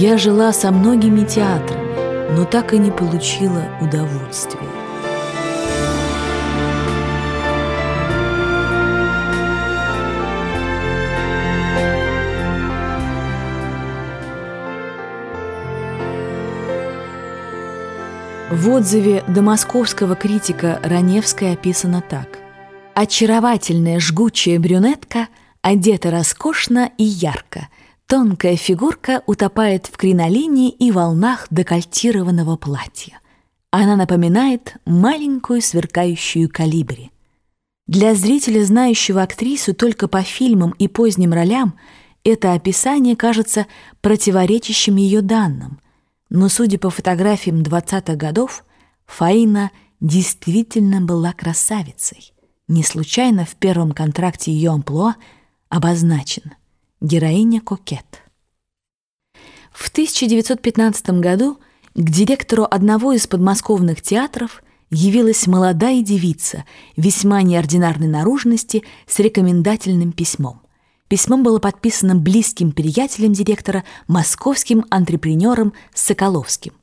Я жила со многими театрами, но так и не получила удовольствия. В отзыве до московского критика Раневской описано так. «Очаровательная жгучая брюнетка одета роскошно и ярко. Тонкая фигурка утопает в кринолине и волнах декольтированного платья. Она напоминает маленькую сверкающую калибри. Для зрителя, знающего актрису только по фильмам и поздним ролям, это описание кажется противоречащим ее данным – но, судя по фотографиям 20-х годов, Фаина действительно была красавицей. Не случайно в первом контракте ее амплуа обозначен «Героиня-кокет». В 1915 году к директору одного из подмосковных театров явилась молодая девица весьма неординарной наружности с рекомендательным письмом. Письмо было подписано близким приятелем директора, московским антрепренером Соколовским.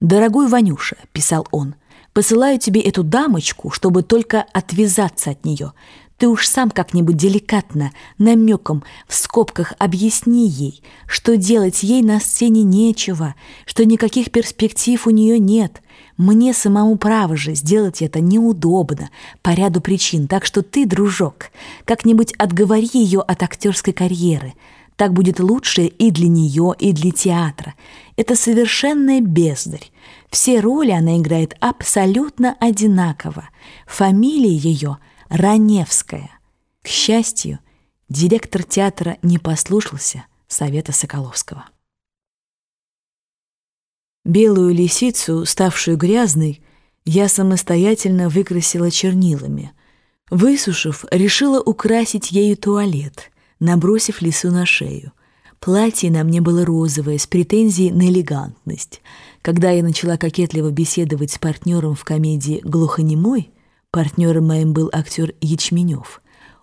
«Дорогой Ванюша», — писал он, — «посылаю тебе эту дамочку, чтобы только отвязаться от нее. Ты уж сам как-нибудь деликатно, намеком, в скобках объясни ей, что делать ей на сцене нечего, что никаких перспектив у нее нет. Мне самому право же сделать это неудобно по ряду причин, так что ты, дружок, как-нибудь отговори ее от актерской карьеры. Так будет лучше и для нее, и для театра. Это совершенная бездарь. Все роли она играет абсолютно одинаково. Фамилия ее — Раневская. К счастью, директор театра не послушался совета Соколовского. Белую лисицу, ставшую грязной, я самостоятельно выкрасила чернилами. Высушив, решила украсить ею туалет, набросив лису на шею. Платье на мне было розовое, с претензией на элегантность. Когда я начала кокетливо беседовать с партнером в комедии «Глухонемой», Партнером моим был актер Ячменев.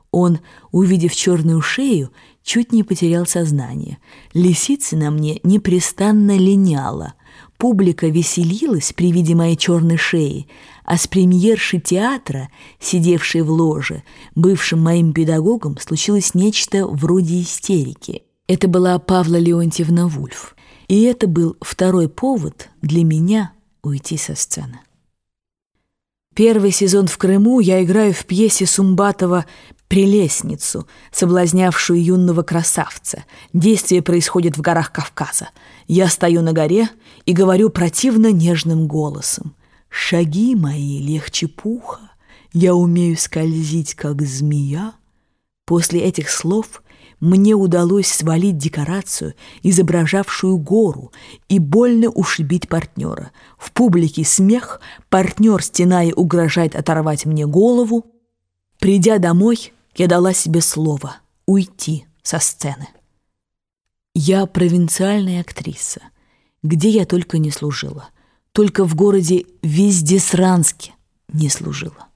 Он, увидев черную шею, чуть не потерял сознание. Лисица на мне непрестанно линяла. Публика веселилась при виде моей черной шеи, а с премьерши театра, сидевшей в ложе, бывшим моим педагогом, случилось нечто вроде истерики. Это была Павла Леонтьевна Вульф. И это был второй повод для меня уйти со сцены. Первый сезон в Крыму я играю в пьесе Сумбатова «Прелестницу», соблазнявшую юного красавца. Действие происходит в горах Кавказа. Я стою на горе и говорю противно нежным голосом. «Шаги мои легче пуха, я умею скользить, как змея». После этих слов мне удалось свалить декорацию, изображавшую гору, и больно ушибить партнера. В публике смех, партнер, стеная, угрожает оторвать мне голову. Придя домой, я дала себе слово уйти со сцены. Я провинциальная актриса, где я только не служила, только в городе Вездесранске не служила.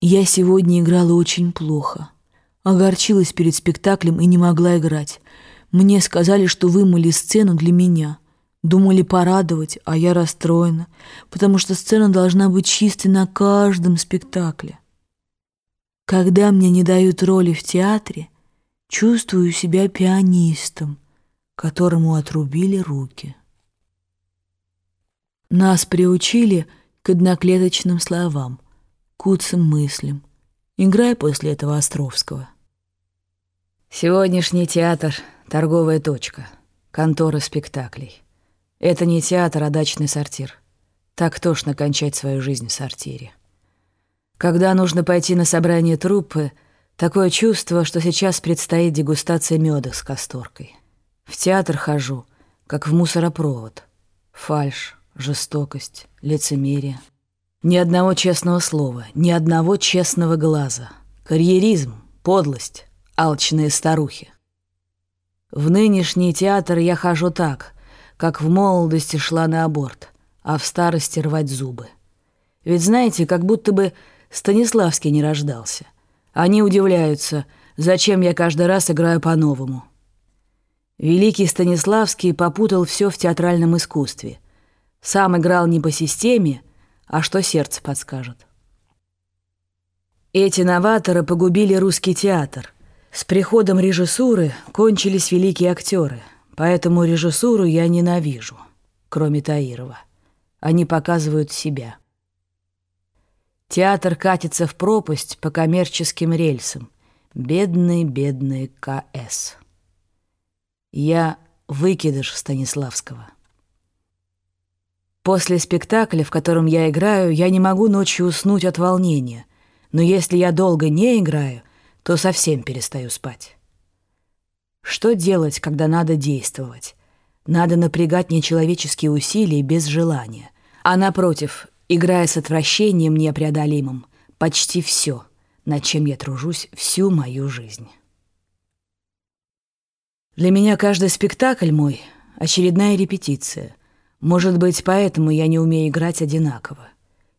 Я сегодня играла очень плохо — Огорчилась перед спектаклем и не могла играть. Мне сказали, что вымыли сцену для меня. Думали порадовать, а я расстроена, потому что сцена должна быть чистой на каждом спектакле. Когда мне не дают роли в театре, чувствую себя пианистом, которому отрубили руки. Нас приучили к одноклеточным словам, куцым мыслям, Играй после этого Островского. Сегодняшний театр — торговая точка, контора спектаклей. Это не театр, а дачный сортир. Так тошно кончать свою жизнь в сортире. Когда нужно пойти на собрание труппы, такое чувство, что сейчас предстоит дегустация меда с касторкой. В театр хожу, как в мусоропровод. Фальшь, жестокость, лицемерие — ни одного честного слова, ни одного честного глаза. Карьеризм, подлость, алчные старухи. В нынешний театр я хожу так, как в молодости шла на аборт, а в старости рвать зубы. Ведь знаете, как будто бы Станиславский не рождался. Они удивляются, зачем я каждый раз играю по-новому. Великий Станиславский попутал все в театральном искусстве. Сам играл не по системе, а что сердце подскажет. Эти новаторы погубили русский театр. С приходом режиссуры кончились великие актеры, поэтому режиссуру я ненавижу, кроме Таирова. Они показывают себя. Театр катится в пропасть по коммерческим рельсам. Бедный, бедный КС. Я выкидыш Станиславского. После спектакля, в котором я играю, я не могу ночью уснуть от волнения. Но если я долго не играю, то совсем перестаю спать. Что делать, когда надо действовать? Надо напрягать нечеловеческие усилия без желания. А напротив, играя с отвращением непреодолимым, почти все, над чем я тружусь всю мою жизнь. Для меня каждый спектакль мой — очередная репетиция. Может быть, поэтому я не умею играть одинаково.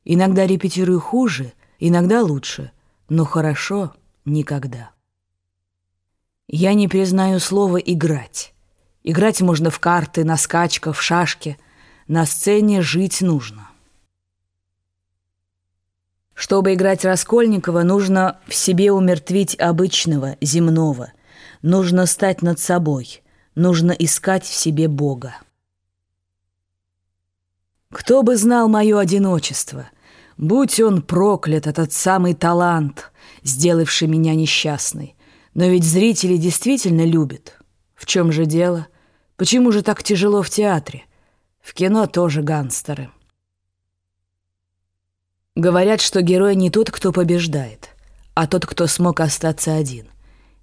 Иногда репетирую хуже, иногда лучше, но хорошо никогда. Я не признаю слово «играть». Играть можно в карты, на скачках, в шашки. На сцене жить нужно. Чтобы играть Раскольникова, нужно в себе умертвить обычного, земного. Нужно стать над собой. Нужно искать в себе Бога. Кто бы знал мое одиночество? Будь он проклят, этот самый талант, сделавший меня несчастной. Но ведь зрители действительно любят. В чем же дело? Почему же так тяжело в театре? В кино тоже гангстеры. Говорят, что герой не тот, кто побеждает, а тот, кто смог остаться один.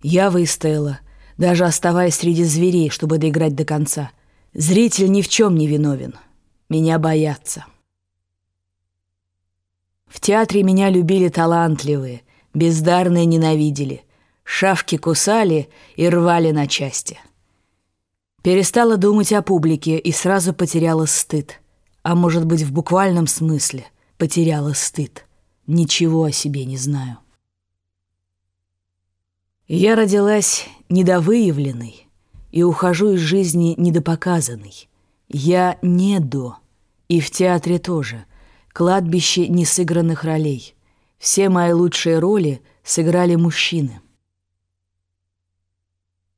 Я выстояла, даже оставаясь среди зверей, чтобы доиграть до конца. Зритель ни в чем не виновен. Меня боятся. В театре меня любили талантливые, бездарные ненавидели. Шавки кусали и рвали на части. Перестала думать о публике и сразу потеряла стыд. А может быть, в буквальном смысле — потеряла стыд. Ничего о себе не знаю. Я родилась недовыявленной и ухожу из жизни недопоказанной. Я не до, и в театре тоже. Кладбище несыгранных ролей. Все мои лучшие роли сыграли мужчины.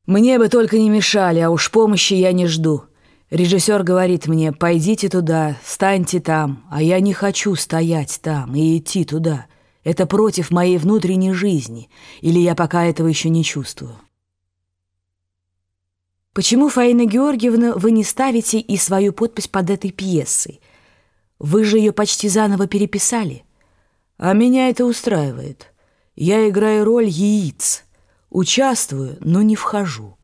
Мне бы только не мешали, а уж помощи я не жду — Режиссер говорит мне, пойдите туда, станьте там, а я не хочу стоять там и идти туда. Это против моей внутренней жизни, или я пока этого еще не чувствую. Почему, Фаина Георгиевна, вы не ставите и свою подпись под этой пьесой? Вы же ее почти заново переписали. А меня это устраивает. Я играю роль яиц. Участвую, но не вхожу.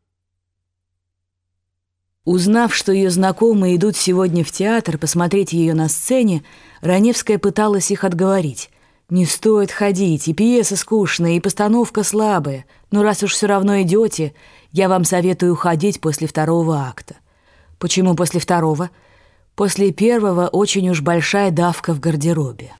Узнав, что ее знакомые идут сегодня в театр посмотреть ее на сцене, Раневская пыталась их отговорить. «Не стоит ходить, и пьеса скучная, и постановка слабая. Но раз уж все равно идете, я вам советую ходить после второго акта». «Почему после второго?» «После первого очень уж большая давка в гардеробе».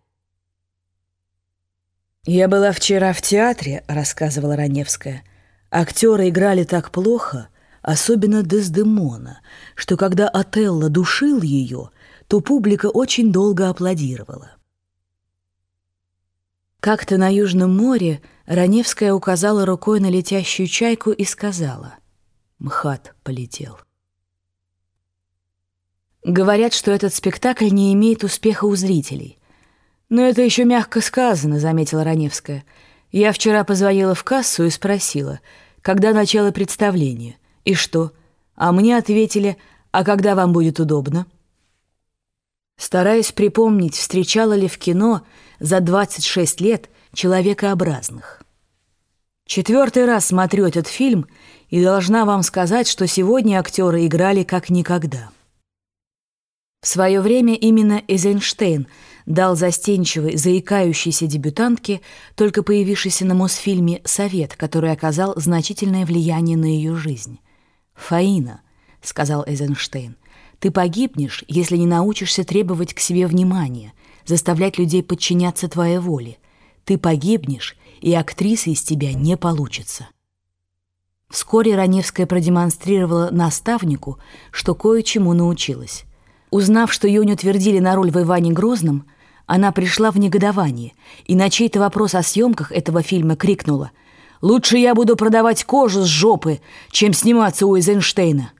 «Я была вчера в театре», — рассказывала Раневская. «Актеры играли так плохо» особенно Дездемона, что когда Отелло душил ее, то публика очень долго аплодировала. Как-то на Южном море Раневская указала рукой на летящую чайку и сказала «МХАТ полетел». Говорят, что этот спектакль не имеет успеха у зрителей. «Но это еще мягко сказано», — заметила Раневская. «Я вчера позвонила в кассу и спросила, когда начало представления. И что? А мне ответили, а когда вам будет удобно? Стараясь припомнить, встречала ли в кино за 26 лет человекообразных. Четвертый раз смотрю этот фильм и должна вам сказать, что сегодня актеры играли как никогда. В свое время именно Эйзенштейн дал застенчивой, заикающейся дебютантке, только появившейся на Мосфильме, совет, который оказал значительное влияние на ее жизнь. «Фаина», — сказал Эйзенштейн, — «ты погибнешь, если не научишься требовать к себе внимания, заставлять людей подчиняться твоей воле. Ты погибнешь, и актриса из тебя не получится». Вскоре Раневская продемонстрировала наставнику, что кое-чему научилась. Узнав, что ее не утвердили на роль в Иване Грозном, она пришла в негодование и на чей-то вопрос о съемках этого фильма крикнула «Лучше я буду продавать кожу с жопы, чем сниматься у Эйзенштейна».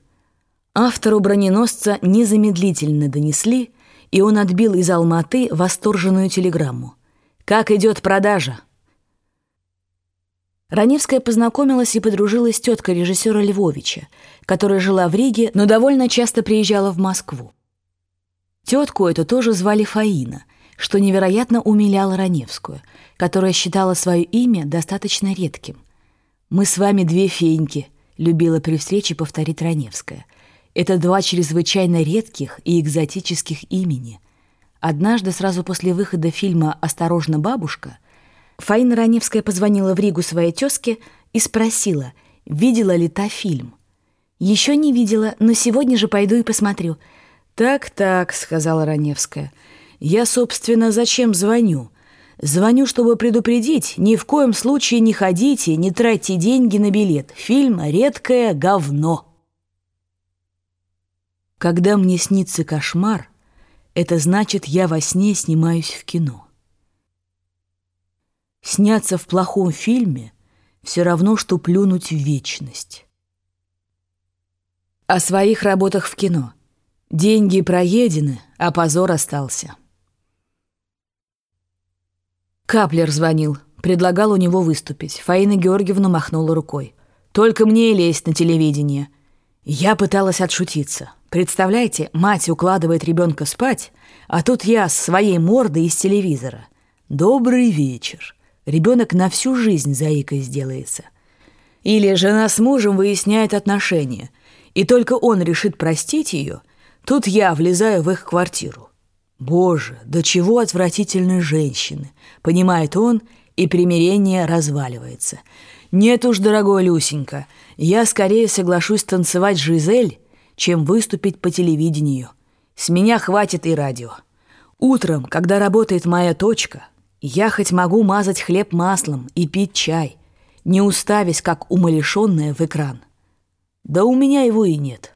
Автору броненосца незамедлительно донесли, и он отбил из Алматы восторженную телеграмму. «Как идет продажа?» Раневская познакомилась и подружилась с теткой режиссера Львовича, которая жила в Риге, но довольно часто приезжала в Москву. Тетку эту тоже звали Фаина, что невероятно умиляло Раневскую, которая считала свое имя достаточно редким. «Мы с вами две феньки», — любила при встрече повторить Раневская. «Это два чрезвычайно редких и экзотических имени». Однажды, сразу после выхода фильма «Осторожно, бабушка», Фаина Раневская позвонила в Ригу своей тезке и спросила, видела ли та фильм. «Еще не видела, но сегодня же пойду и посмотрю». «Так-так», — сказала Раневская. «Я, собственно, зачем звоню? Звоню, чтобы предупредить, ни в коем случае не ходите, не тратьте деньги на билет. Фильм «Редкое говно». Когда мне снится кошмар, это значит, я во сне снимаюсь в кино. Сняться в плохом фильме все равно, что плюнуть в вечность. О своих работах в кино. Деньги проедены, а позор остался. Каплер звонил, предлагал у него выступить. Фаина Георгиевна махнула рукой. «Только мне лезть на телевидение». Я пыталась отшутиться. Представляете, мать укладывает ребенка спать, а тут я с своей мордой из телевизора. «Добрый вечер». Ребенок на всю жизнь заикой сделается. Или жена с мужем выясняет отношения, и только он решит простить ее, тут я влезаю в их квартиру. Боже, до чего отвратительны женщины, понимает он, и примирение разваливается. Нет уж, дорогой Люсенька, я скорее соглашусь танцевать Жизель, чем выступить по телевидению. С меня хватит и радио. Утром, когда работает моя точка, я хоть могу мазать хлеб маслом и пить чай, не уставясь, как умалишенная в экран. Да у меня его и нет.